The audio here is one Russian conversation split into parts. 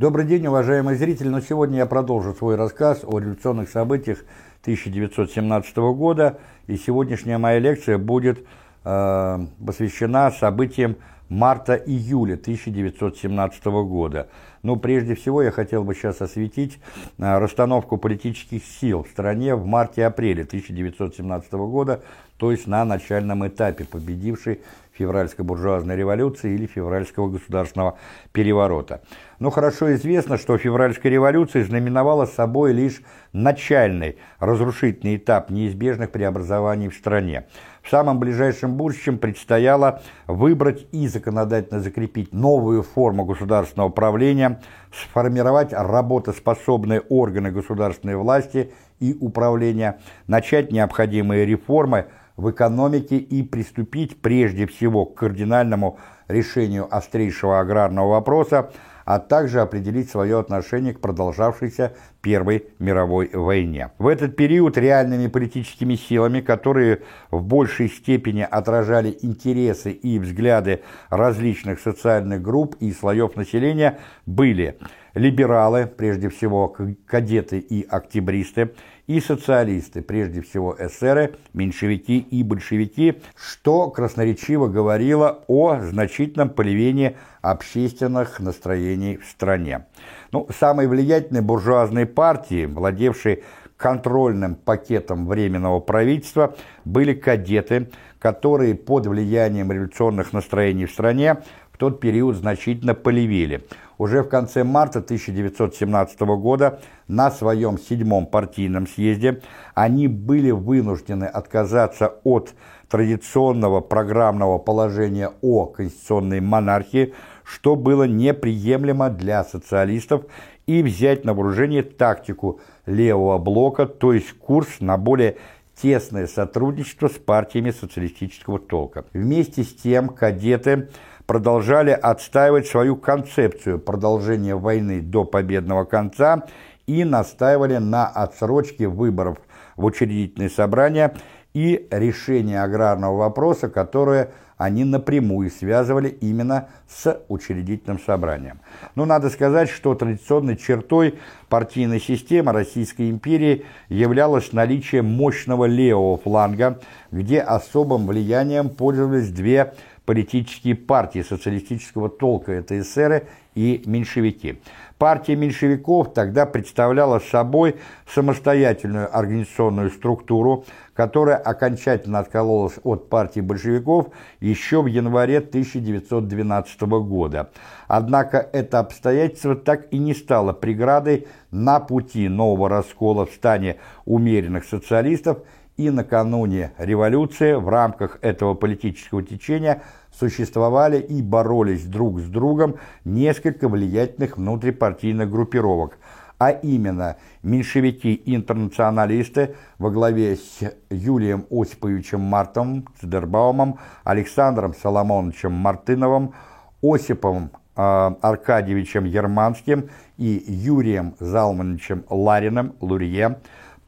Добрый день, уважаемые зрители, но сегодня я продолжу свой рассказ о революционных событиях 1917 года, и сегодняшняя моя лекция будет э, посвящена событиям марта-июля 1917 года. Но прежде всего я хотел бы сейчас осветить э, расстановку политических сил в стране в марте-апреле 1917 года, то есть на начальном этапе победившей февральской буржуазной революции или февральского государственного переворота. Но хорошо известно, что февральская революция знаменовала собой лишь начальный разрушительный этап неизбежных преобразований в стране. В самом ближайшем будущем предстояло выбрать и законодательно закрепить новую форму государственного правления, сформировать работоспособные органы государственной власти и управления, начать необходимые реформы – в экономике и приступить прежде всего к кардинальному решению острейшего аграрного вопроса, а также определить свое отношение к продолжавшейся Первой мировой войне. В этот период реальными политическими силами, которые в большей степени отражали интересы и взгляды различных социальных групп и слоев населения, были либералы, прежде всего кадеты и октябристы, и социалисты, прежде всего эсеры, меньшевики и большевики, что красноречиво говорило о значительном поливении общественных настроений в стране. Ну, самой влиятельной буржуазной партии, владевшей контрольным пакетом Временного правительства, были кадеты, которые под влиянием революционных настроений в стране в тот период значительно полевели – уже в конце марта 1917 года на своем седьмом партийном съезде они были вынуждены отказаться от традиционного программного положения о конституционной монархии, что было неприемлемо для социалистов, и взять на вооружение тактику левого блока, то есть курс на более тесное сотрудничество с партиями социалистического толка. Вместе с тем кадеты – продолжали отстаивать свою концепцию продолжения войны до победного конца и настаивали на отсрочке выборов в учредительные собрания и решении аграрного вопроса, которое они напрямую связывали именно с учредительным собранием. Но надо сказать, что традиционной чертой партийной системы Российской империи являлось наличие мощного левого фланга, где особым влиянием пользовались две политические партии социалистического толка, это эсеры и меньшевики. Партия меньшевиков тогда представляла собой самостоятельную организационную структуру, которая окончательно откололась от партии большевиков еще в январе 1912 года. Однако это обстоятельство так и не стало преградой на пути нового раскола в стане умеренных социалистов и накануне. Революции в рамках этого политического течения существовали и боролись друг с другом несколько влиятельных внутрипартийных группировок, а именно меньшевики-интернационалисты во главе с Юлием Осиповичем Мартом Цдербаумом, Александром Соломоновичем Мартыновым, Осипом э, Аркадьевичем Ерманским и Юрием Залмановичем Лариным, Лурье,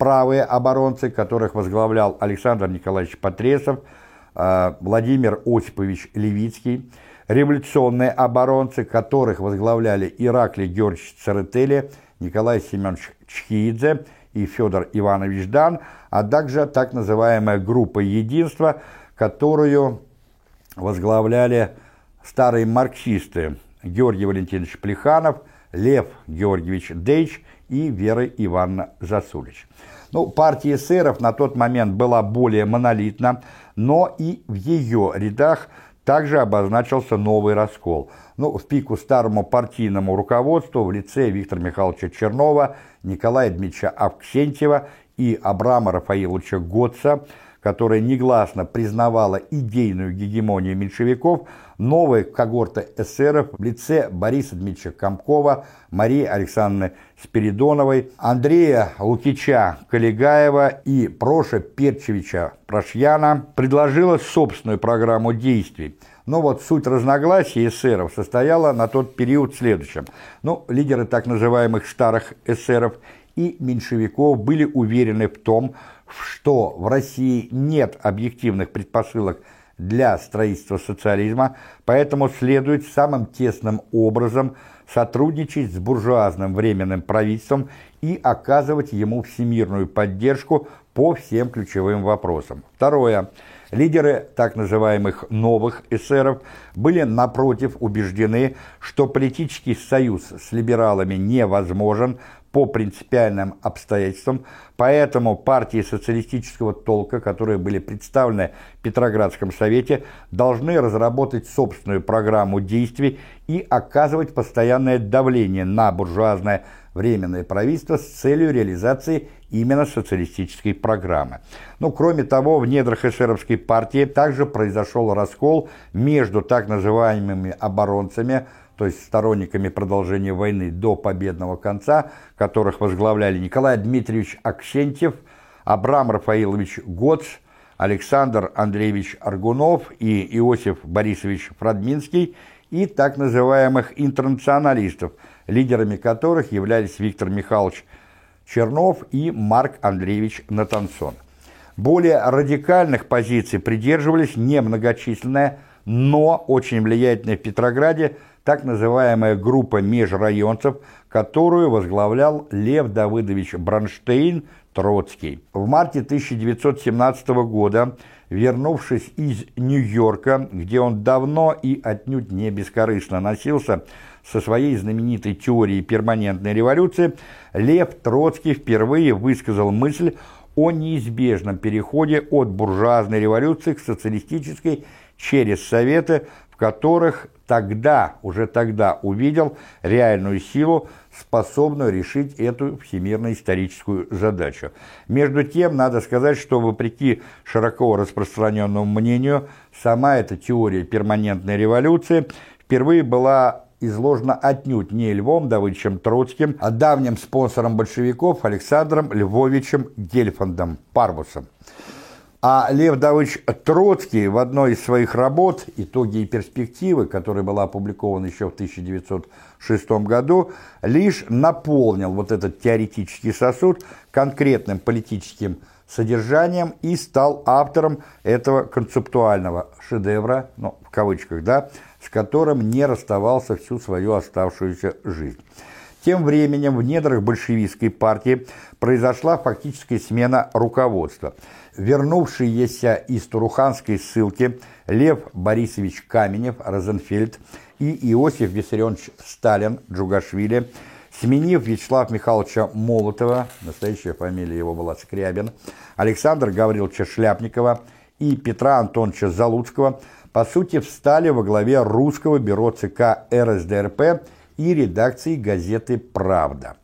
правые оборонцы, которых возглавлял Александр Николаевич Потресов, э, Владимир Осипович Левицкий, революционные оборонцы, которых возглавляли Ираклий Георгиевич Церетели, Николай Семенович Чхиидзе и Федор Иванович Дан, а также так называемая группа единства, которую возглавляли старые марксисты Георгий Валентинович Плеханов, Лев Георгиевич Дейч и Вера Ивановна Засулич. Ну, партия эсеров на тот момент была более монолитна, но и в ее рядах также обозначился новый раскол. Ну, в пику старому партийному руководству в лице Виктора Михайловича Чернова, Николая Дмитриевича Авксентьева и Абрама Рафаиловича Готца – которая негласно признавала идейную гегемонию меньшевиков, новая когорта эсеров в лице Бориса Дмитриевича Комкова, Марии Александровны Спиридоновой, Андрея Лукича Калигаева и Проша Перчевича Прошьяна предложила собственную программу действий. Но вот суть разногласий эсеров состояла на тот период в следующем. Ну, лидеры так называемых старых эсеров и меньшевиков были уверены в том, что в России нет объективных предпосылок для строительства социализма, поэтому следует самым тесным образом сотрудничать с буржуазным временным правительством и оказывать ему всемирную поддержку по всем ключевым вопросам. Второе. Лидеры так называемых «новых эсеров» были, напротив, убеждены, что политический союз с либералами невозможен по принципиальным обстоятельствам, поэтому партии социалистического толка, которые были представлены в Петроградском совете, должны разработать собственную программу действий и оказывать постоянное давление на буржуазное Временное правительство с целью реализации именно социалистической программы. Ну, кроме того, в недрах эсеровской партии также произошел раскол между так называемыми оборонцами, то есть сторонниками продолжения войны до победного конца, которых возглавляли Николай Дмитриевич Аксентьев, Абрам Рафаилович Гоц, Александр Андреевич Аргунов и Иосиф Борисович Фрадминский, и так называемых интернационалистов – лидерами которых являлись Виктор Михайлович Чернов и Марк Андреевич Натансон. Более радикальных позиций придерживались немногочисленная, но очень влиятельная в Петрограде так называемая группа межрайонцев, которую возглавлял Лев Давыдович Бронштейн Троцкий. В марте 1917 года, вернувшись из Нью-Йорка, где он давно и отнюдь не бескорыстно носился со своей знаменитой теорией перманентной революции, Лев Троцкий впервые высказал мысль о неизбежном переходе от буржуазной революции к социалистической через Советы, в которых тогда, уже тогда увидел реальную силу, способную решить эту всемирно-историческую задачу. Между тем, надо сказать, что вопреки широко распространенному мнению, сама эта теория перманентной революции впервые была изложена отнюдь не Львом Давыдовичем Троцким, а давним спонсором большевиков Александром Львовичем Гельфандом Парвусом. А Лев Давыдович Троцкий в одной из своих работ «Итоги и перспективы», которая была опубликована еще в 1906 году, лишь наполнил вот этот теоретический сосуд конкретным политическим содержанием и стал автором этого концептуального шедевра, ну, в кавычках, да, с которым не расставался всю свою оставшуюся жизнь. Тем временем в недрах большевистской партии произошла фактическая смена руководства. Вернувшиеся из Туруханской ссылки Лев Борисович Каменев, Розенфельд и Иосиф Виссарионович Сталин, Джугашвили, сменив Вячеслава Михайловича Молотова, настоящая фамилия его была Скрябин, Александра Гавриловича Шляпникова и Петра Антоновича Залуцкого, по сути, встали во главе русского бюро ЦК РСДРП и редакции газеты «Правда».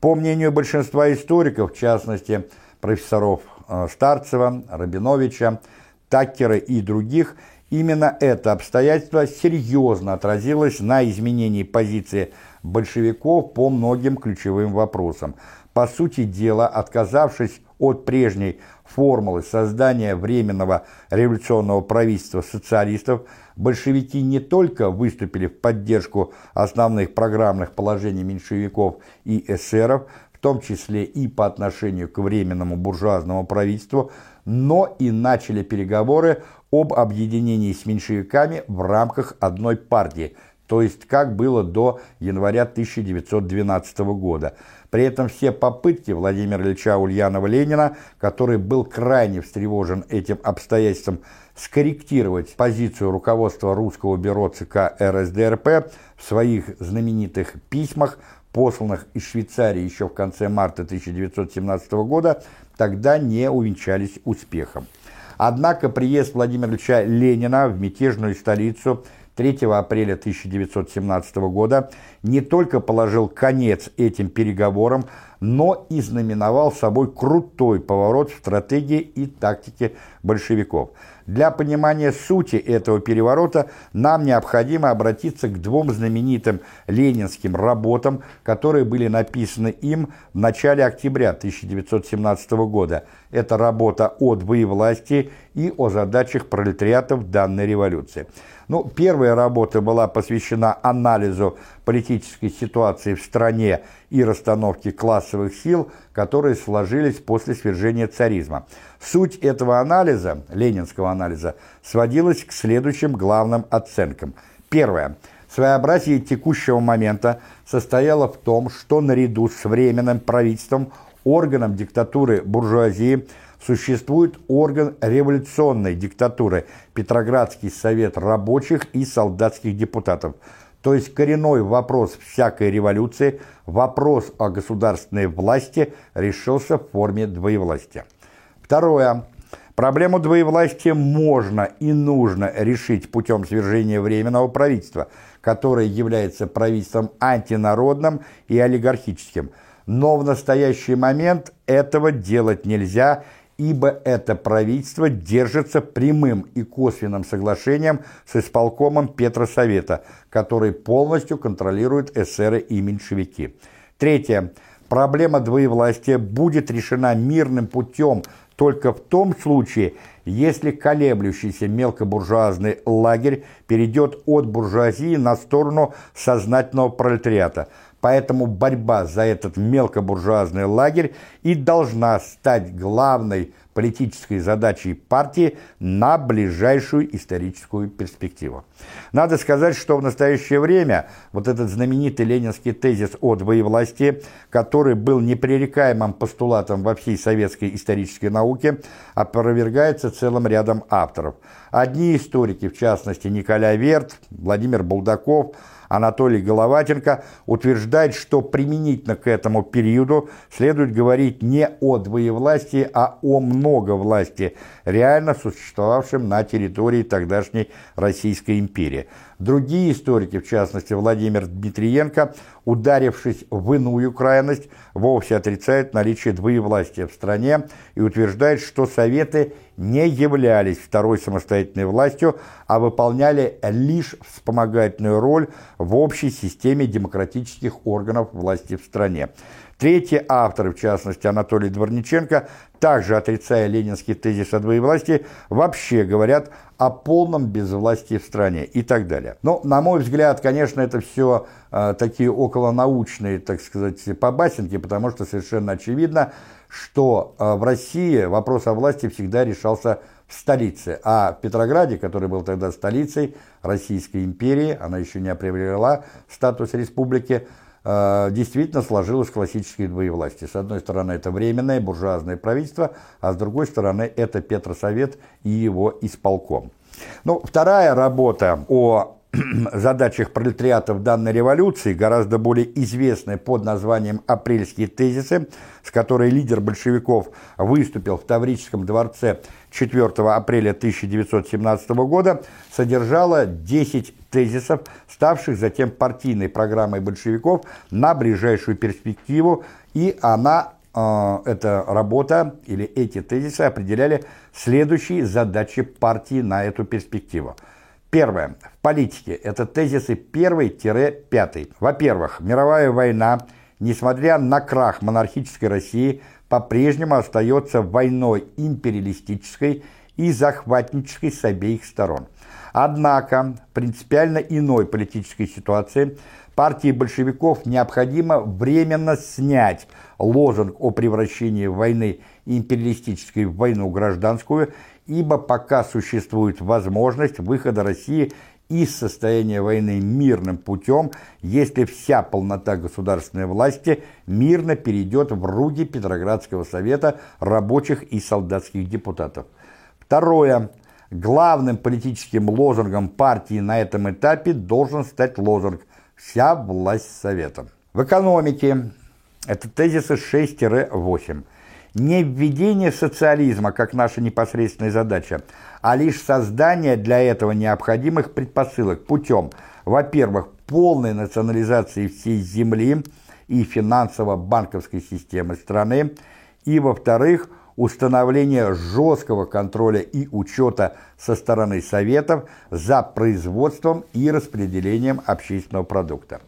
По мнению большинства историков, в частности, профессоров Старцева, Рабиновича, Таккера и других, именно это обстоятельство серьезно отразилось на изменении позиции большевиков по многим ключевым вопросам. По сути дела, отказавшись от прежней формулы создания Временного революционного правительства социалистов, большевики не только выступили в поддержку основных программных положений меньшевиков и эсеров, в том числе и по отношению к Временному буржуазному правительству, но и начали переговоры об объединении с меньшевиками в рамках одной партии, то есть как было до января 1912 года – при этом все попытки Владимира Ильича Ульянова-Ленина, который был крайне встревожен этим обстоятельством, скорректировать позицию руководства русского бюро ЦК РСДРП в своих знаменитых письмах, посланных из Швейцарии еще в конце марта 1917 года, тогда не увенчались успехом. Однако приезд Владимира Ильича Ленина в мятежную столицу – 3 апреля 1917 года не только положил конец этим переговорам, но и знаменовал собой крутой поворот в стратегии и тактике большевиков. Для понимания сути этого переворота нам необходимо обратиться к двум знаменитым ленинским работам, которые были написаны им в начале октября 1917 года. Это работа о двоевластии и о задачах пролетариата в данной революции. Ну, первая работа была посвящена анализу политической ситуации в стране и расстановки классовых сил, которые сложились после свержения царизма. Суть этого анализа, ленинского анализа, сводилась к следующим главным оценкам. Первое. Своеобразие текущего момента состояло в том, что наряду с временным правительством, органом диктатуры буржуазии, существует орган революционной диктатуры – Петроградский совет рабочих и солдатских депутатов – то есть коренной вопрос всякой революции, вопрос о государственной власти решился в форме двоевластия. Второе. Проблему двоевластия можно и нужно решить путем свержения Временного правительства, которое является правительством антинародным и олигархическим. Но в настоящий момент этого делать нельзя – ибо это правительство держится прямым и косвенным соглашением с исполкомом Петросовета, который полностью контролирует эсеры и меньшевики. Третье. Проблема двоевластия будет решена мирным путем только в том случае, если колеблющийся мелкобуржуазный лагерь перейдет от буржуазии на сторону сознательного пролетариата – Поэтому борьба за этот мелкобуржуазный лагерь и должна стать главной политической задачей партии на ближайшую историческую перспективу. Надо сказать, что в настоящее время вот этот знаменитый ленинский тезис о двоевластии, который был непререкаемым постулатом во всей советской исторической науке, опровергается целым рядом авторов. Одни историки, в частности Николай Верт, Владимир Булдаков – Анатолий Головатенко утверждает, что применительно к этому периоду следует говорить не о двоевластии, а о многовластии, реально существовавшем на территории тогдашней Российской империи. Другие историки, в частности Владимир Дмитриенко, ударившись в иную крайность, вовсе отрицают наличие двоевластия в стране и утверждают, что Советы не являлись второй самостоятельной властью, а выполняли лишь вспомогательную роль в общей системе демократических органов власти в стране. Третьи авторы, в частности Анатолий Дворниченко, также отрицая ленинский тезис о двоевластии, вообще говорят о полном безвластии в стране и так далее. Но, на мой взгляд, конечно, это все э, такие околонаучные, так сказать, побасенки, потому что совершенно очевидно, что э, в России вопрос о власти всегда решался в столице, а в Петрограде, который был тогда столицей Российской империи, она еще не приобрела статус республики, действительно сложилось классическое двоевластие. С одной стороны, это временное буржуазное правительство, а с другой стороны, это Петросовет и его исполком. Ну, вторая работа о задачах пролетариата в данной революции, гораздо более известная под названием «Апрельские тезисы», с которой лидер большевиков выступил в Таврическом дворце 4 апреля 1917 года, содержала 10 тезисов, ставших затем партийной программой большевиков на ближайшую перспективу, и она э, эта работа или эти тезисы определяли следующие задачи партии на эту перспективу. Первое. В политике это тезисы 1-5. Во-первых, мировая война, несмотря на крах монархической России, по-прежнему остается войной империалистической и захватнической с обеих сторон. Однако, в принципиально иной политической ситуации партии большевиков необходимо временно снять лозунг о превращении войны империалистической в войну гражданскую, ибо пока существует возможность выхода России из состояния войны мирным путем, если вся полнота государственной власти мирно перейдет в руки Петроградского совета рабочих и солдатских депутатов. Второе. Главным политическим лозунгом партии на этом этапе должен стать лозунг «Вся власть Советом». В экономике это тезисы 6-8. Не введение социализма как наша непосредственная задача, а лишь создание для этого необходимых предпосылок путем, во-первых, полной национализации всей земли и финансово-банковской системы страны, и, во-вторых, установление жесткого контроля и учета со стороны Советов за производством и распределением общественного продукта.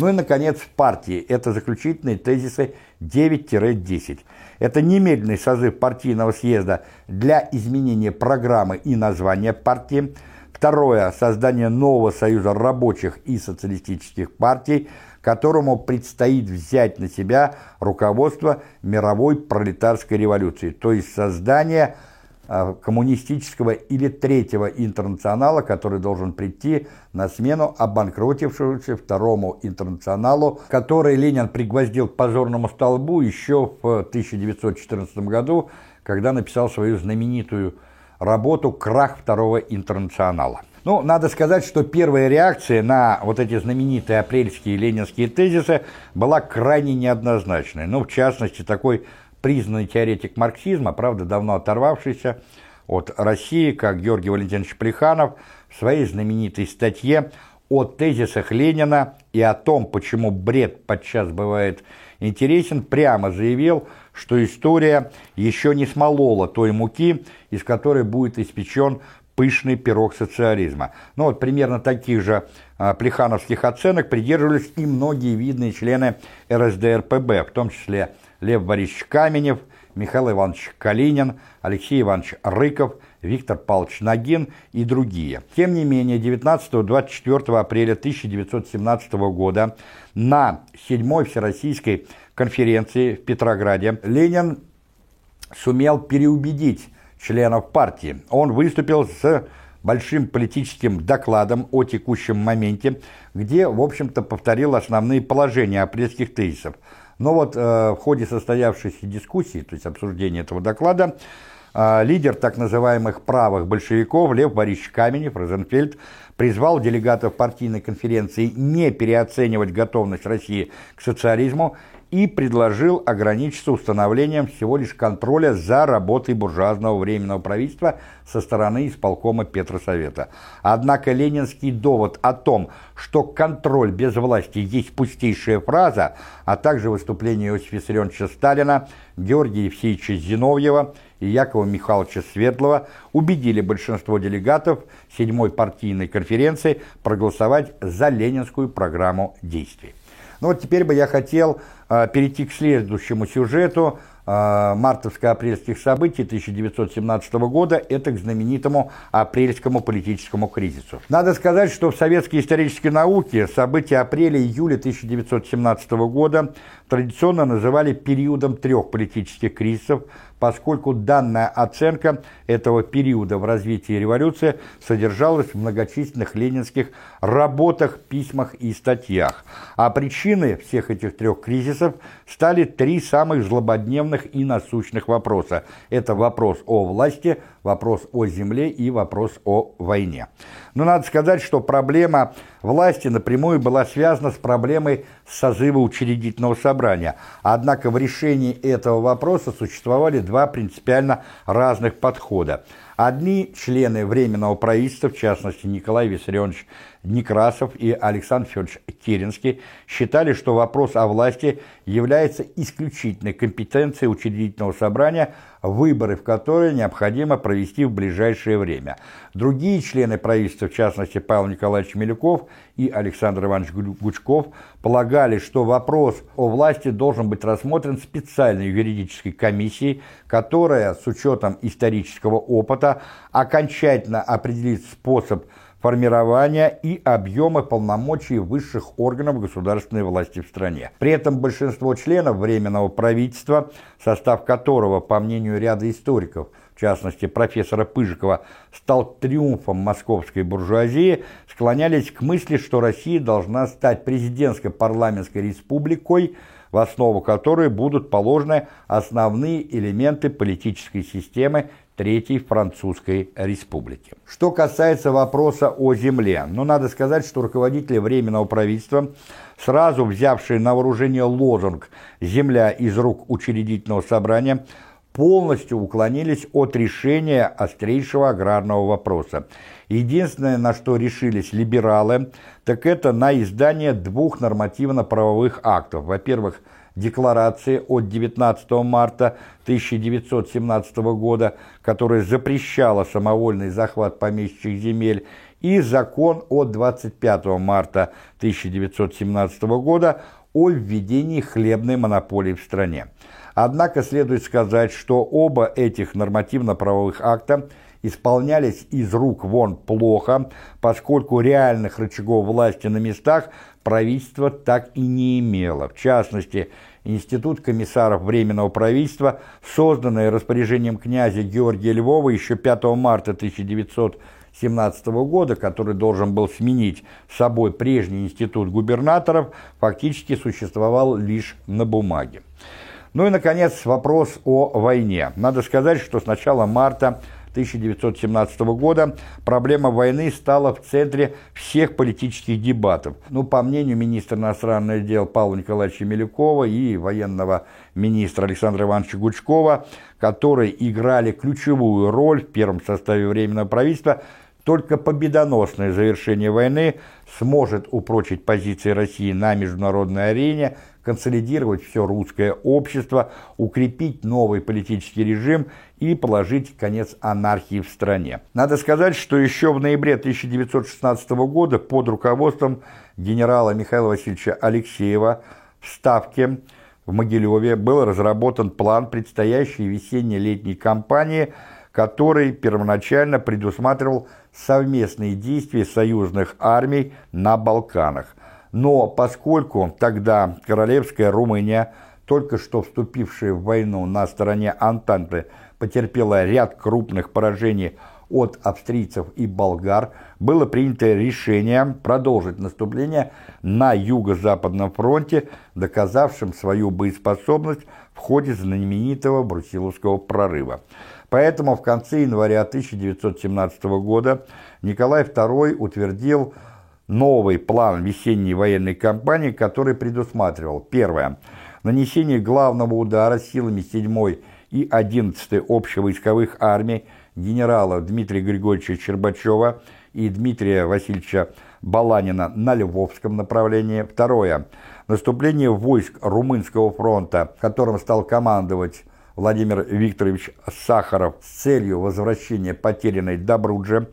Ну и, наконец, партии. Это заключительные тезисы 9-10. Это немедленный созыв партийного съезда для изменения программы и названия партии. Второе. Создание нового союза рабочих и социалистических партий, которому предстоит взять на себя руководство мировой пролетарской революции, то есть создание коммунистического или третьего интернационала, который должен прийти на смену обанкротившемуся второму интернационалу, который Ленин пригвоздил к позорному столбу еще в 1914 году, когда написал свою знаменитую работу «Крах второго интернационала». Ну, надо сказать, что первая реакция на вот эти знаменитые апрельские ленинские тезисы была крайне неоднозначной. Ну, в частности, такой признанный теоретик марксизма, правда, давно оторвавшийся от России, как Георгий Валентинович Плеханов, в своей знаменитой статье о тезисах Ленина и о том, почему бред подчас бывает интересен, прямо заявил, что история еще не смолола той муки, из которой будет испечен пышный пирог социализма. Ну вот примерно таких же а, плехановских оценок придерживались и многие видные члены РСДРПБ, в том числе Лев Борисович Каменев, Михаил Иванович Калинин, Алексей Иванович Рыков, Виктор Павлович Нагин и другие. Тем не менее, 19-24 апреля 1917 года на 7-й Всероссийской конференции в Петрограде Ленин сумел переубедить членов партии. Он выступил с большим политическим докладом о текущем моменте, где, в общем-то, повторил основные положения апрельских тезисов – но вот э, в ходе состоявшейся дискуссии, то есть обсуждения этого доклада, э, лидер так называемых правых большевиков Лев Борисович Каменев, Розенфельд, призвал делегатов партийной конференции не переоценивать готовность России к социализму и предложил ограничиться установлением всего лишь контроля за работой буржуазного временного правительства со стороны исполкома Петросовета. Однако ленинский довод о том, что контроль без власти есть пустейшая фраза, а также выступление Иосифа Виссарионовича Сталина, Георгия Евсеевича Зиновьева и Якова Михайловича Светлого убедили большинство делегатов седьмой партийной конференции проголосовать за ленинскую программу действий. Ну вот теперь бы я хотел э, перейти к следующему сюжету э, мартовско-апрельских событий 1917 года, это к знаменитому апрельскому политическому кризису. Надо сказать, что в советской исторической науке события апреля-июля 1917 года традиционно называли периодом трех политических кризисов, поскольку данная оценка этого периода в развитии революции содержалась в многочисленных ленинских работах, письмах и статьях. А причиной всех этих трех кризисов стали три самых злободневных и насущных вопроса. Это вопрос о власти, вопрос о земле и вопрос о войне. Но надо сказать, что проблема власти напрямую была связана с проблемой созыва учредительного собрания. Однако в решении этого вопроса существовали два принципиально разных подхода. Одни члены Временного правительства, в частности Николай Виссарионович Некрасов и Александр Федорович Керенский, считали, что вопрос о власти является исключительной компетенцией учредительного собрания, выборы в которые необходимо провести в ближайшее время. Другие члены правительства, в частности Павел Николаевич Милюков и Александр Иванович Гучков, полагали, что вопрос о власти должен быть рассмотрен специальной юридической комиссией, которая с учетом исторического опыта окончательно определит способ формирования и объема полномочий высших органов государственной власти в стране. При этом большинство членов Временного правительства, состав которого, по мнению ряда историков, в частности профессора Пыжикова, стал триумфом московской буржуазии, склонялись к мысли, что Россия должна стать президентско-парламентской республикой, в основу которой будут положены основные элементы политической системы Третьей Французской Республики. Что касается вопроса о земле, ну, надо сказать, что руководители Временного правительства, сразу взявшие на вооружение лозунг «Земля из рук учредительного собрания», полностью уклонились от решения острейшего аграрного вопроса. Единственное, на что решились либералы, так это на издание двух нормативно-правовых актов. Во-первых, декларации от 19 марта 1917 года, которая запрещала самовольный захват помещичьих земель, и закон от 25 марта 1917 года о введении хлебной монополии в стране. Однако следует сказать, что оба этих нормативно-правовых акта исполнялись из рук вон плохо, поскольку реальных рычагов власти на местах правительство так и не имело. В частности, Институт комиссаров Временного правительства, созданный распоряжением князя Георгия Львова еще 5 марта 1917 года, который должен был сменить собой прежний институт губернаторов, фактически существовал лишь на бумаге. Ну и, наконец, вопрос о войне. Надо сказать, что с начала марта 1917 года проблема войны стала в центре всех политических дебатов. Ну, по мнению министра иностранных дел Павла Николаевича Милюкова и военного министра Александра Ивановича Гучкова, которые играли ключевую роль в первом составе Временного правительства, только победоносное завершение войны сможет упрочить позиции России на международной арене, консолидировать все русское общество, укрепить новый политический режим и положить конец анархии в стране. Надо сказать, что еще в ноябре 1916 года под руководством генерала Михаила Васильевича Алексеева в Ставке в Могилеве был разработан план предстоящей весенне-летней кампании, который первоначально предусматривал совместные действия союзных армий на Балканах. Но поскольку тогда королевская Румыния, только что вступившая в войну на стороне Антанты, потерпела ряд крупных поражений от австрийцев и болгар, было принято решение продолжить наступление на Юго-Западном фронте, доказавшим свою боеспособность в ходе знаменитого Брусиловского прорыва. Поэтому в конце января 1917 года Николай II утвердил новый план весенней военной кампании, который предусматривал первое – нанесение главного удара силами 7-й и 11-й общевойсковых армий генерала Дмитрия Григорьевича Щербачева и Дмитрия Васильевича Баланина на Львовском направлении. Второе – наступление войск Румынского фронта, которым стал командовать Владимир Викторович Сахаров с целью возвращения потерянной Добруджи.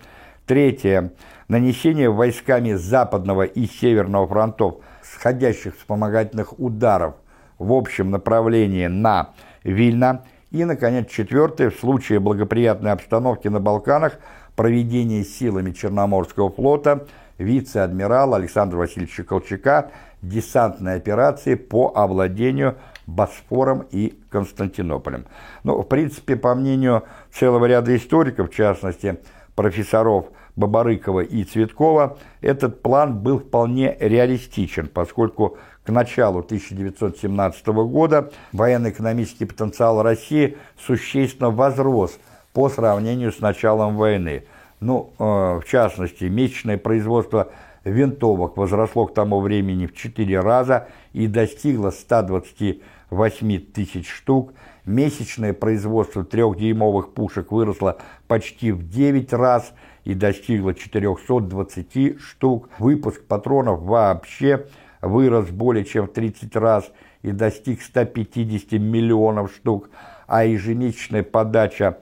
Третье – нанесение войсками Западного и Северного фронтов сходящих вспомогательных ударов в общем направлении на Вильно – и, наконец, четвертое, в случае благоприятной обстановки на Балканах, проведение силами Черноморского флота вице-адмирала Александра Васильевича Колчака десантной операции по овладению Босфором и Константинополем. Ну, в принципе, по мнению целого ряда историков, в частности, профессоров Бабарыкова и Цветкова, этот план был вполне реалистичен, поскольку к началу 1917 года военно-экономический потенциал России существенно возрос по сравнению с началом войны. Ну, э, в частности, месячное производство винтовок возросло к тому времени в 4 раза и достигло 128 тысяч штук. Месячное производство трехдюймовых пушек выросло почти в 9 раз и достигло 420 штук. Выпуск патронов вообще – вырос более чем в 30 раз и достиг 150 миллионов штук, а ежемесячная подача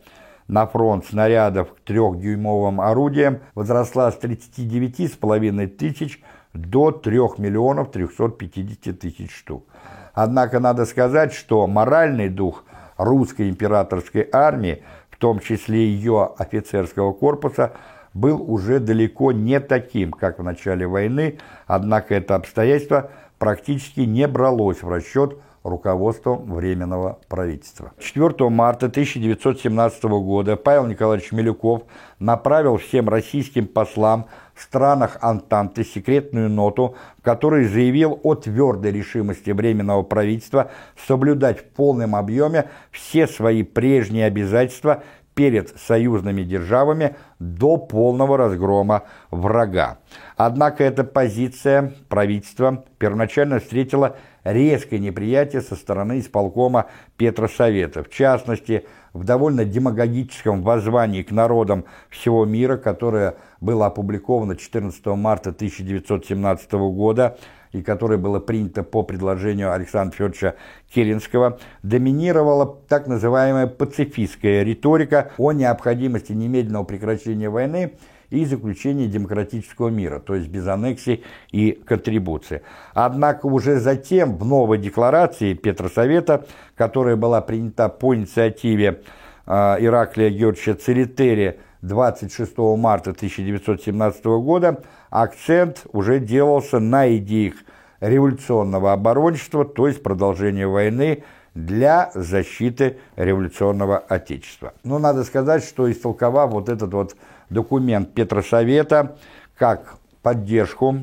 на фронт снарядов к трехдюймовым орудиям возросла с 39,5 тысяч до 3 миллионов 350 тысяч штук. Однако надо сказать, что моральный дух русской императорской армии, в том числе ее офицерского корпуса, был уже далеко не таким, как в начале войны, однако это обстоятельство практически не бралось в расчет руководством Временного правительства. 4 марта 1917 года Павел Николаевич Милюков направил всем российским послам в странах Антанты секретную ноту, в которой заявил о твердой решимости Временного правительства соблюдать в полном объеме все свои прежние обязательства перед союзными державами до полного разгрома врага. Однако эта позиция правительства первоначально встретила резкое неприятие со стороны исполкома Петросовета, в частности, в довольно демагогическом воззвании к народам всего мира, которое было опубликовано 14 марта 1917 года, и которое было принято по предложению Александра Федоровича Керенского, доминировала так называемая пацифистская риторика о необходимости немедленного прекращения войны и заключения демократического мира, то есть без аннексий и контрибуции. Однако уже затем в новой декларации Петросовета, которая была принята по инициативе э, Ираклия Георгиевича Церетери 26 марта 1917 года акцент уже делался на идеях революционного оборончества, то есть продолжения войны для защиты революционного Отечества. Но надо сказать, что истолковав вот этот вот документ Петросовета как поддержку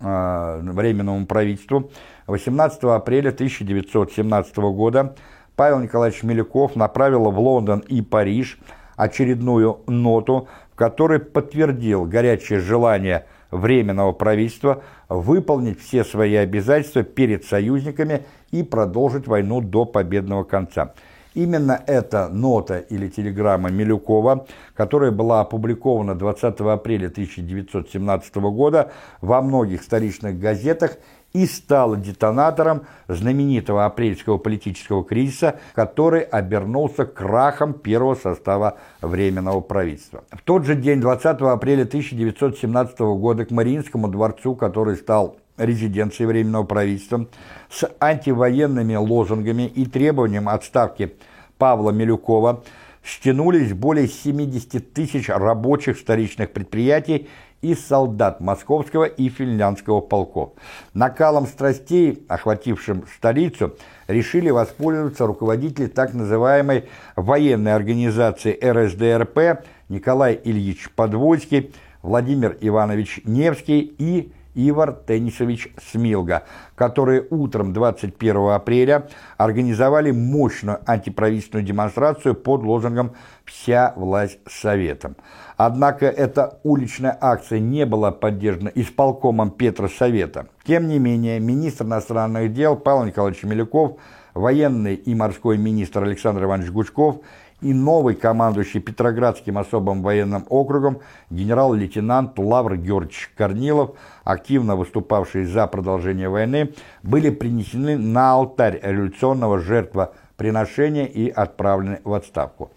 э, Временному правительству, 18 апреля 1917 года Павел Николаевич Милюков направил в Лондон и Париж очередную ноту, в которой подтвердил горячее желание Временного правительства выполнить все свои обязательства перед союзниками и продолжить войну до победного конца. Именно эта нота или телеграмма Милюкова, которая была опубликована 20 апреля 1917 года во многих столичных газетах и стала детонатором знаменитого апрельского политического кризиса, который обернулся крахом первого состава Временного правительства. В тот же день, 20 апреля 1917 года, к Мариинскому дворцу, который стал резиденцией Временного правительства, с антивоенными лозунгами и требованием отставки Павла Милюкова, стянулись более 70 тысяч рабочих столичных предприятий и солдат московского и финляндского полков. Накалом страстей, охватившим столицу, решили воспользоваться руководители так называемой военной организации РСДРП Николай Ильич Подвойский, Владимир Иванович Невский и Ивар Теннисович Смилга, которые утром 21 апреля организовали мощную антиправительственную демонстрацию под лозунгом «Вся власть Советом». Однако эта уличная акция не была поддержана исполкомом Петра Совета. Тем не менее, министр иностранных дел Павел Николаевич Милюков, военный и морской министр Александр Иванович Гучков – и новый командующий Петроградским особым военным округом генерал-лейтенант Лавр Георгиевич Корнилов, активно выступавший за продолжение войны, были принесены на алтарь революционного жертвоприношения и отправлены в отставку.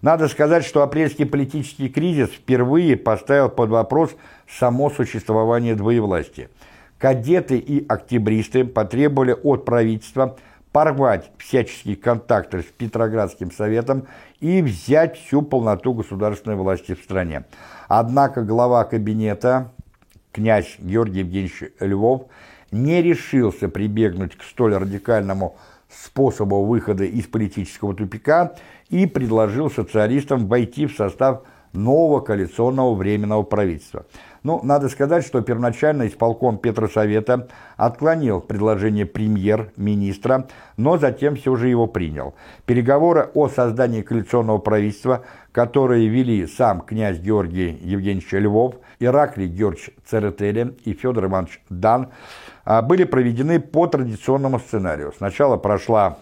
Надо сказать, что апрельский политический кризис впервые поставил под вопрос само существование двоевластия. Кадеты и октябристы потребовали от правительства – порвать всяческие контакты с Петроградским советом и взять всю полноту государственной власти в стране. Однако глава кабинета, князь Георгий Евгеньевич Львов, не решился прибегнуть к столь радикальному способу выхода из политического тупика и предложил социалистам войти в состав нового коалиционного временного правительства – ну, надо сказать, что первоначально исполком Петросовета отклонил предложение премьер-министра, но затем все же его принял. Переговоры о создании коалиционного правительства, которые вели сам князь Георгий Евгеньевич Львов, Ираклий Георгиевич Церетели и Федор Иванович Дан, а, были проведены по традиционному сценарию. Сначала прошла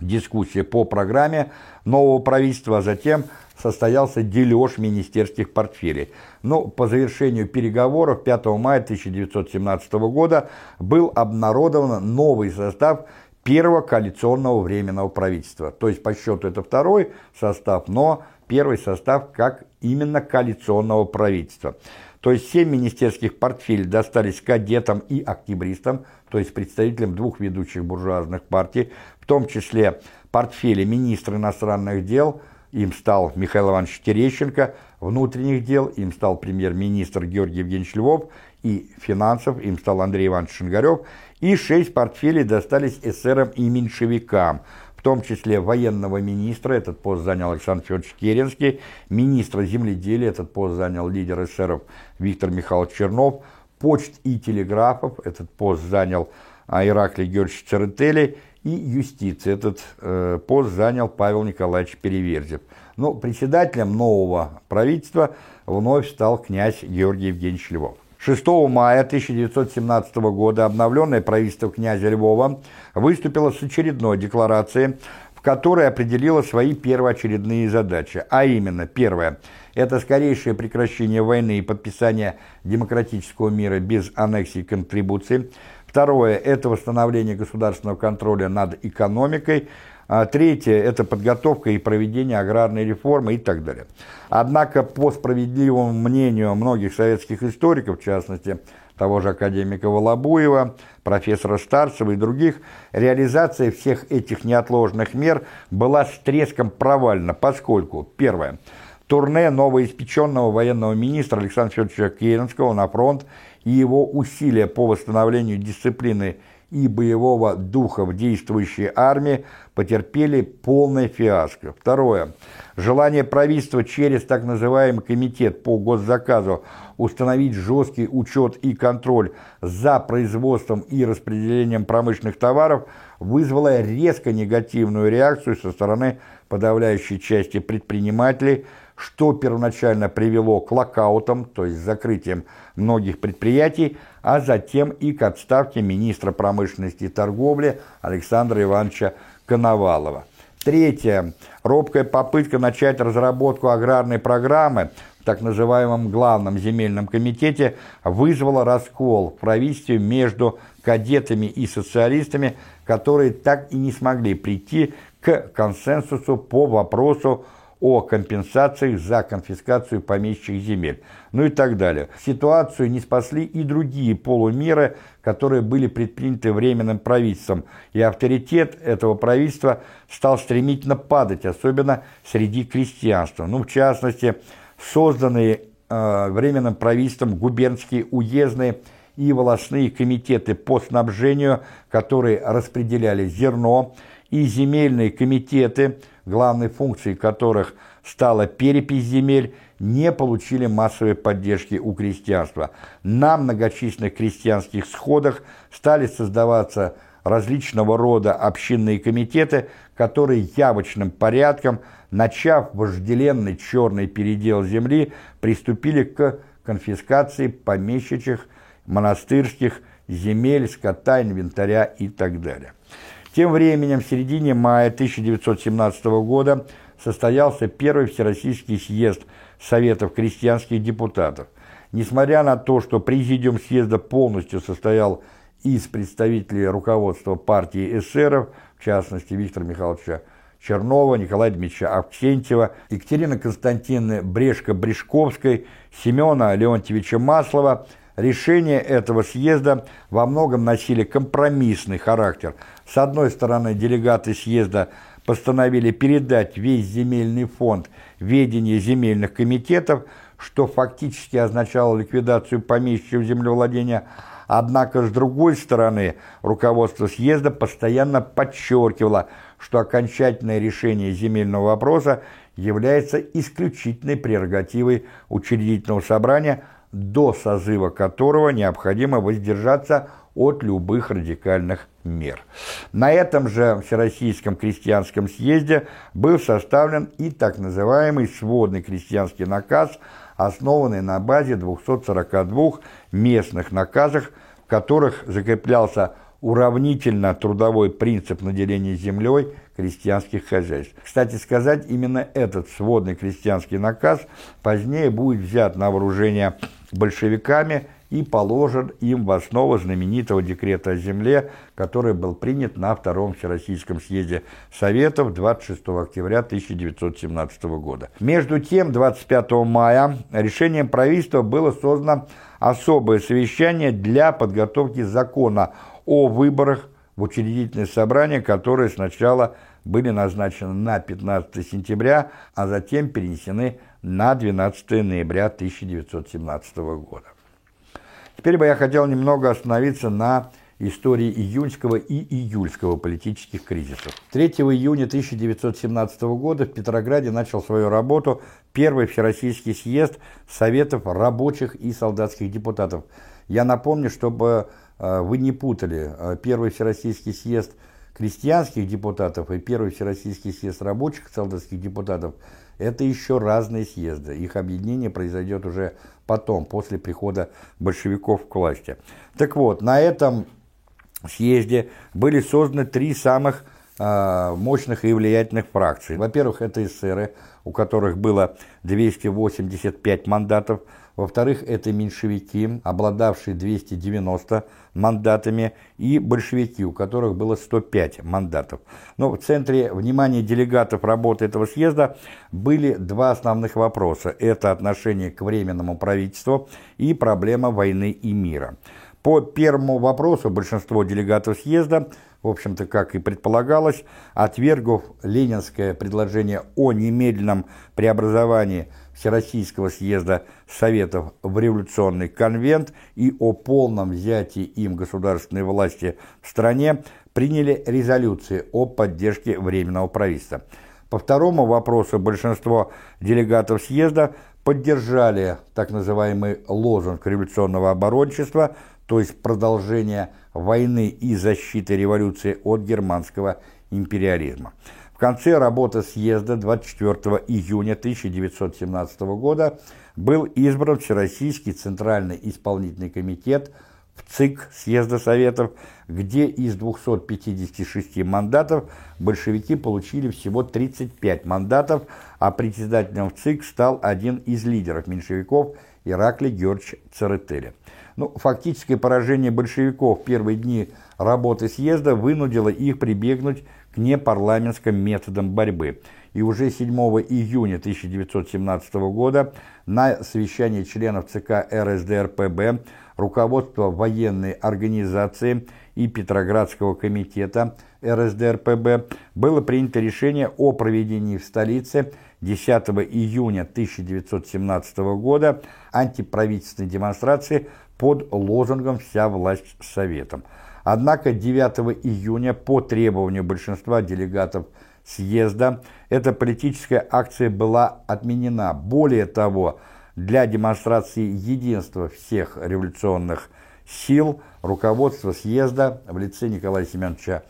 дискуссия по программе нового правительства, а затем состоялся дележ министерских портфелей. Но по завершению переговоров 5 мая 1917 года был обнародован новый состав первого коалиционного временного правительства. То есть по счету это второй состав, но первый состав как именно коалиционного правительства. То есть семь министерских портфелей достались кадетам и октябристам, то есть представителям двух ведущих буржуазных партий, в том числе портфели министра иностранных дел – им стал Михаил Иванович Терещенко, внутренних дел, им стал премьер-министр Георгий Евгеньевич Львов, и финансов, им стал Андрей Иванович Шингарев, и шесть портфелей достались эсерам и меньшевикам, в том числе военного министра, этот пост занял Александр Федорович Керенский, министра земледелия, этот пост занял лидер эсеров Виктор Михайлович Чернов, почт и телеграфов, этот пост занял Ираклий Георгиевич Церетели, и юстиции. Этот э, пост занял Павел Николаевич Переверзев. Но председателем нового правительства вновь стал князь Георгий Евгеньевич Львов. 6 мая 1917 года обновленное правительство князя Львова выступило с очередной декларацией, в которой определило свои первоочередные задачи, а именно, первое – это скорейшее прекращение войны и подписание демократического мира без аннексии и контрибуций – Второе – это восстановление государственного контроля над экономикой, А третье – это подготовка и проведение аграрной реформы и так далее. Однако, по справедливому мнению многих советских историков, в частности, того же академика Волобуева, профессора Старцева и других, реализация всех этих неотложных мер была с треском провальна, поскольку, первое, турне новоиспеченного военного министра Александра Федоровича Керенского на фронт и его усилия по восстановлению дисциплины и боевого духа в действующей армии потерпели полное фиаско. Второе. Желание правительства через так называемый комитет по госзаказу установить жесткий учет и контроль за производством и распределением промышленных товаров вызвало резко негативную реакцию со стороны подавляющей части предпринимателей, что первоначально привело к локаутам, то есть закрытием многих предприятий, а затем и к отставке министра промышленности и торговли Александра Ивановича Коновалова. Третье. Робкая попытка начать разработку аграрной программы в так называемом Главном земельном комитете вызвала раскол в правительстве между кадетами и социалистами, которые так и не смогли прийти к консенсусу по вопросу о компенсациях за конфискацию помещичьих земель, ну и так далее. Ситуацию не спасли и другие полумеры, которые были предприняты Временным правительством, и авторитет этого правительства стал стремительно падать, особенно среди крестьянства. Ну, в частности, созданные э, Временным правительством губернские, уездные и волосные комитеты по снабжению, которые распределяли зерно, и земельные комитеты – главной функцией которых стала перепись земель, не получили массовой поддержки у крестьянства. На многочисленных крестьянских сходах стали создаваться различного рода общинные комитеты, которые явочным порядком, начав вожделенный черный передел земли, приступили к конфискации помещичьих, монастырских земель, скота, инвентаря и так далее. Тем временем, в середине мая 1917 года состоялся первый Всероссийский съезд Советов крестьянских депутатов. Несмотря на то, что президиум съезда полностью состоял из представителей руководства партии эсеров, в частности Виктора Михайловича Чернова, Николая Дмитриевича Авксентьева, Екатерины Константиновны Брешко-Брешковской, Семена Леонтьевича Маслова – Решения этого съезда во многом носили компромиссный характер. С одной стороны, делегаты съезда постановили передать весь земельный фонд ведение земельных комитетов, что фактически означало ликвидацию помещичьего землевладения, Однако, с другой стороны, руководство съезда постоянно подчеркивало, что окончательное решение земельного вопроса является исключительной прерогативой учредительного собрания, до созыва которого необходимо воздержаться любых радикальных мер. На этом же Всероссийском крестьянском съезде был составлен и так называемый сводный крестьянский наказ, основанный на базе 242 местных наказах, в которых закреплялся уравнительно трудовой принцип наделения землей крестьянских хозяйств. Кстати сказать, именно этот сводный крестьянский наказ позднее будет взят на вооружение большевиками и положен им в основу знаменитого декрета о земле, который был принят на Втором Всероссийском съезде Советов 26 октября 1917 года. Между тем, 25 мая решением правительства было создано особое совещание для подготовки закона о выборах в учредительное собрание, которые сначала были назначены на 15 сентября, а затем перенесены на 12 ноября 1917 года. Теперь бы я хотел немного остановиться на истории июньского и июльского политических кризисов. 3 июня 1917 года в Петрограде начал свою работу Первый Всероссийский съезд Советов рабочих и солдатских депутатов. Я напомню, чтобы э, вы не путали э, Первый Всероссийский съезд крестьянских депутатов и Первый Всероссийский съезд рабочих солдатских депутатов – это еще разные съезды. Их объединение произойдет уже потом, после прихода большевиков к власти. Так вот, на этом съезде были созданы три самых мощных и влиятельных фракций. Во-первых, это эсеры, у которых было 285 мандатов, во-вторых, это меньшевики, обладавшие 290 мандатами, и большевики, у которых было 105 мандатов. Но в центре внимания делегатов работы этого съезда были два основных вопроса. Это отношение к Временному правительству и проблема войны и мира. По первому вопросу большинство делегатов съезда, в общем-то, как и предполагалось, отвергнув ленинское предложение о немедленном преобразовании Всероссийского съезда Советов в революционный конвент и о полном взятии им государственной власти в стране, приняли резолюции о поддержке Временного правительства. По второму вопросу большинство делегатов съезда поддержали так называемый лозунг революционного оборончества – то есть продолжение войны и защиты революции от германского империализма. В конце работы съезда 24 июня 1917 года был избран Всероссийский Центральный исполнительный комитет в ЦИК Съезда Советов, где из 256 мандатов большевики получили всего 35 мандатов, а председателем в ЦИК стал один из лидеров меньшевиков Ираклий Георгиевич Церетели. Ну, фактическое поражение большевиков в первые дни работы съезда вынудило их прибегнуть к непарламентским методам борьбы. И уже 7 июня 1917 года на совещании членов ЦК РСДРПБ руководство военной организации и Петроградского комитета РСДРПБ было принято решение о проведении в столице 10 июня 1917 года антиправительственной демонстрации под лозунгом «Вся власть Советом». Однако 9 июня по требованию большинства делегатов съезда эта политическая акция была отменена. Более того, для демонстрации единства всех революционных сил руководство съезда в лице Николая Семеновича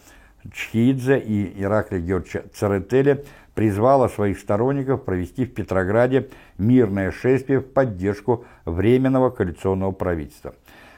Чхидзе и Ираклия Георгиевича Церетели призвало своих сторонников провести в Петрограде мирное шествие в поддержку Временного коалиционного правительства.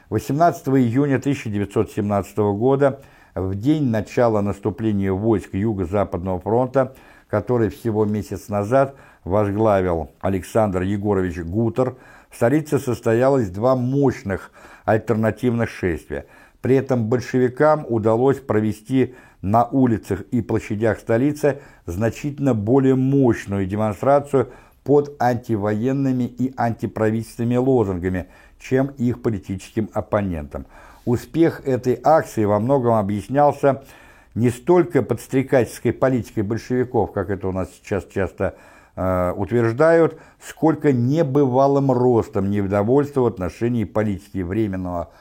18 июня 1917 года, в день начала наступления войск Юго-Западного фронта, который всего месяц назад возглавил Александр Егорович Гутер, в столице состоялось два мощных альтернативных шествия. При этом большевикам удалось провести на улицах и площадях столицы значительно более мощную демонстрацию под антивоенными и антиправительственными лозунгами, чем их политическим оппонентам. Успех этой акции во многом объяснялся не столько подстрекательской политикой большевиков, как это у нас сейчас часто э, утверждают, сколько небывалым ростом недовольства в отношении политики Временного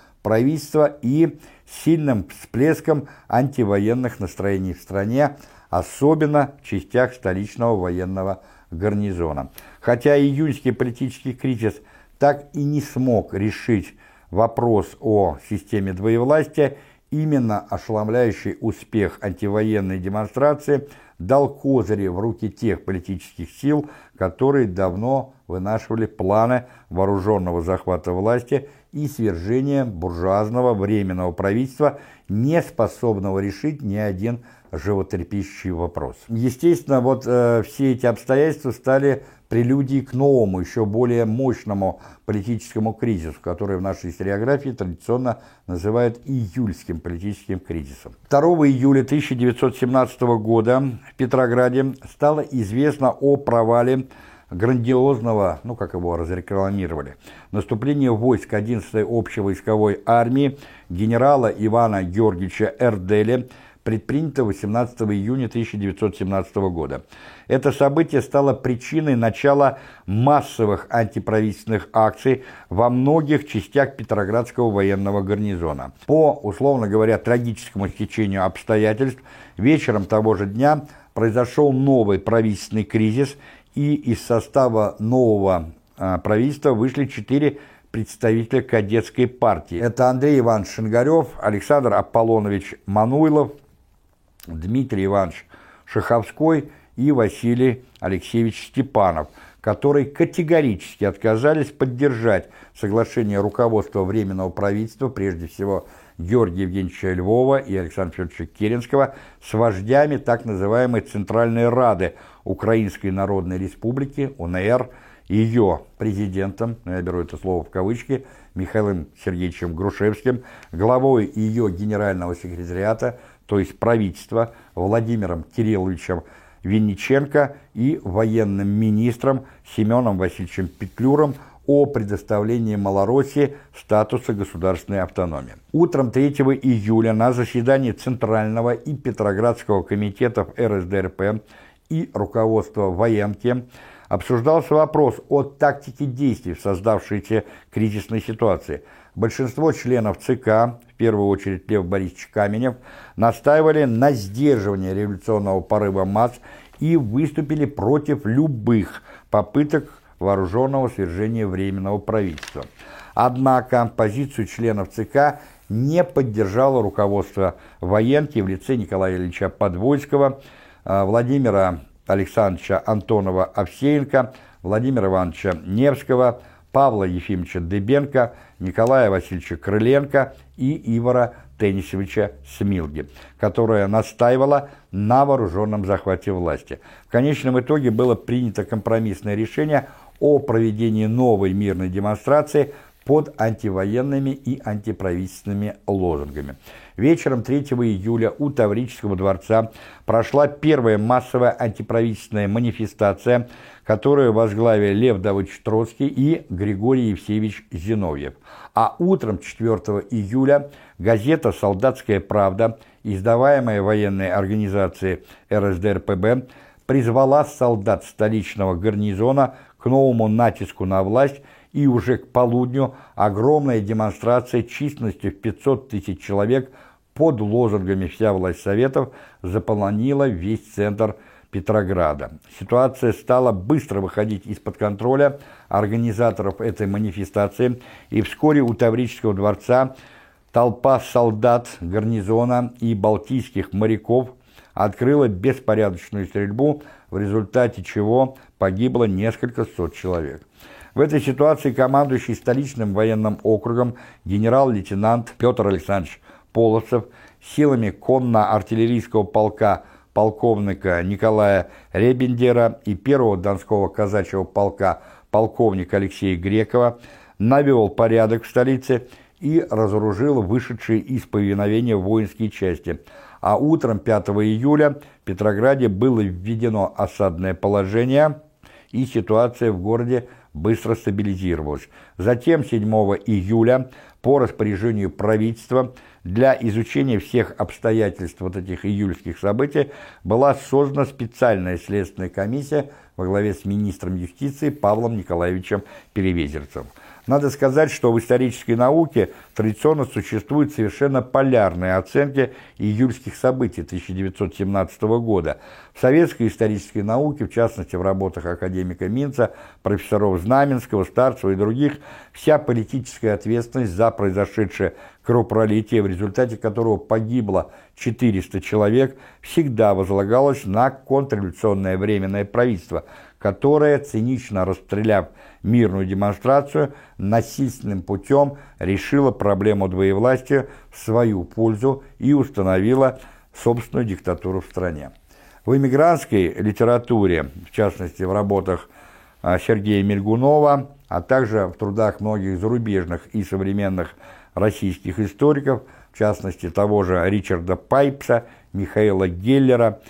и сильным всплеском антивоенных настроений в стране, особенно в частях столичного военного гарнизона. Хотя июньский политический кризис так и не смог решить вопрос о системе двоевластия, именно ошеломляющий успех антивоенной демонстрации дал козыри в руки тех политических сил, которые давно вынашивали планы вооруженного захвата власти и свержения буржуазного временного правительства, не способного решить ни один животрепещущий вопрос. Естественно, вот э, все эти обстоятельства стали прелюдией к новому, еще более мощному политическому кризису, который в нашей историографии традиционно называют июльским политическим кризисом. 2 июля 1917 года в Петрограде стало известно о провале грандиозного, ну как его разрекламировали, наступления войск 11-й общевойсковой армии генерала Ивана Георгиевича Эрделя предпринято 18 июня 1917 года. Это событие стало причиной начала массовых антиправительственных акций во многих частях Петроградского военного гарнизона. По, условно говоря, трагическому стечению обстоятельств, вечером того же дня произошел новый правительственный кризис, и из состава нового а, правительства вышли четыре представителя кадетской партии. Это Андрей Иванович Шингарев, Александр Аполлонович Мануйлов, Дмитрий Иванович Шаховской и Василий Алексеевич Степанов, которые категорически отказались поддержать соглашение руководства Временного правительства, прежде всего Георгия Евгеньевича Львова и Александра Федоровича Керенского, с вождями так называемой Центральной Рады Украинской Народной Республики, УНР, ее президентом, я беру это слово в кавычки, Михаилом Сергеевичем Грушевским, главой ее генерального секретариата, то есть правительства, Владимиром Кирилловичем Винниченко и военным министром Семеном Васильевичем Петлюром о предоставлении Малороссии статуса государственной автономии. Утром 3 июля на заседании Центрального и Петроградского комитетов РСДРП и руководства военки обсуждался вопрос о тактике действий в создавшейся кризисной ситуации. Большинство членов ЦК, в первую очередь Лев Борисович Каменев, настаивали на сдерживании революционного порыва масс и выступили против любых попыток вооруженного свержения Временного правительства. Однако позицию членов ЦК не поддержало руководство военки в лице Николая Ильича Подвойского, э, Владимира Александровича Антонова-Овсеенко, Владимира Ивановича Невского, Павла Ефимовича Дыбенко, Николая Васильевича Крыленко и Ивара Теннисовича Смилги, которая настаивала на вооруженном захвате власти. В конечном итоге было принято компромиссное решение о проведении новой мирной демонстрации под антивоенными и антиправительственными лозунгами. Вечером 3 июля у Таврического дворца прошла первая массовая антиправительственная манифестация, которую возглавили Лев Давыдович Троцкий и Григорий Евсеевич Зиновьев. А утром 4 июля газета «Солдатская правда», издаваемая военной организацией РСДРПБ, призвала солдат столичного гарнизона к новому натиску на власть и уже к полудню огромная демонстрация численностью в 500 тысяч человек под лозунгами «Вся власть Советов» заполонила весь центр Петрограда. Ситуация стала быстро выходить из-под контроля организаторов этой манифестации, и вскоре у Таврического дворца толпа солдат гарнизона и балтийских моряков открыла беспорядочную стрельбу, в результате чего погибло несколько сот человек. В этой ситуации командующий столичным военным округом генерал-лейтенант Петр Александрович Полосов силами конно-артиллерийского полка полковника Николая Ребендера и первого Донского казачьего полка полковника Алексея Грекова навел порядок в столице и разоружил вышедшие из повиновения воинские части, а утром 5 июля в Петрограде было введено осадное положение, и ситуация в городе быстро стабилизировалась. Затем 7 июля по распоряжению правительства для изучения всех обстоятельств вот этих июльских событий была создана специальная следственная комиссия во главе с министром юстиции Павлом Николаевичем Перевезерцем. Надо сказать, что в исторической науке традиционно существуют совершенно полярные оценки июльских событий 1917 года. В советской исторической науке, в частности в работах академика Минца, профессоров Знаменского, Старцева и других, вся политическая ответственность за произошедшее кровопролитие, в результате которого погибло 400 человек, всегда возлагалась на контрреволюционное временное правительство, которое, цинично расстреляв мирную демонстрацию, насильственным путем решила проблему двоевластия в свою пользу и установила собственную диктатуру в стране. В иммигрантской литературе, в частности в работах а, Сергея Мельгунова, а также в трудах многих зарубежных и современных российских историков, в частности того же Ричарда Пайпса, Михаила Геллера,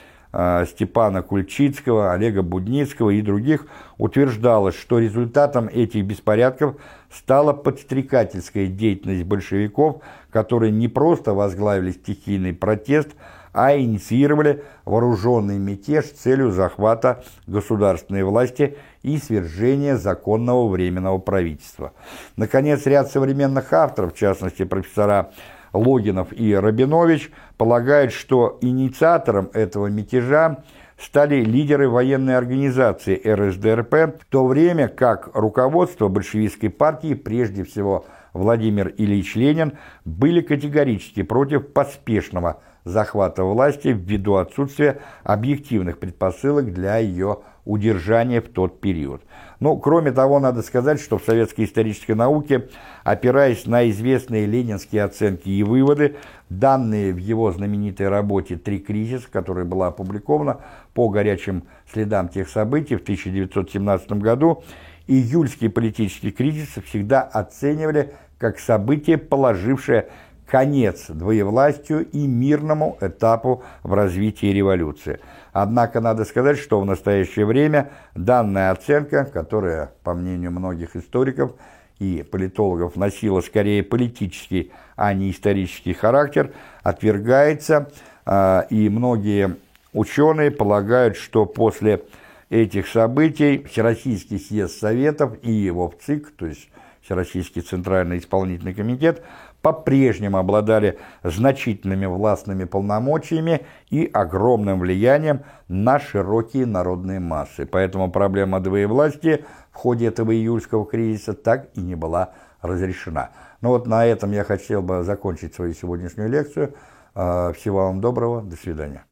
Степана Кульчицкого, Олега Будницкого и других утверждалось, что результатом этих беспорядков стала подстрекательская деятельность большевиков, которые не просто возглавили стихийный протест, а инициировали вооруженный мятеж с целью захвата государственной власти и свержения законного временного правительства. Наконец, ряд современных авторов, в частности профессора Логинов и Рабинович полагают, что инициатором этого мятежа стали лидеры военной организации РСДРП, в то время как руководство большевистской партии, прежде всего Владимир Ильич Ленин, были категорически против поспешного захвата власти ввиду отсутствия объективных предпосылок для ее удержания в тот период. Ну, кроме того, надо сказать, что в советской исторической науке, опираясь на известные ленинские оценки и выводы, данные в его знаменитой работе «Три кризиса», которая была опубликована по горячим следам тех событий в 1917 году, июльский политический кризис всегда оценивали как событие, положившее конец двоевластию и мирному этапу в развитии революции. Однако надо сказать, что в настоящее время данная оценка, которая, по мнению многих историков и политологов, носила скорее политический, а не исторический характер, отвергается, а, и многие ученые полагают, что после этих событий Всероссийский съезд Советов и его в ЦИК, то есть Всероссийский Центральный Исполнительный Комитет, по-прежнему обладали значительными властными полномочиями и огромным влиянием на широкие народные массы. Поэтому проблема двоевластия в ходе этого июльского кризиса так и не была разрешена. Ну вот на этом я хотел бы закончить свою сегодняшнюю лекцию. А, всего вам доброго, до свидания.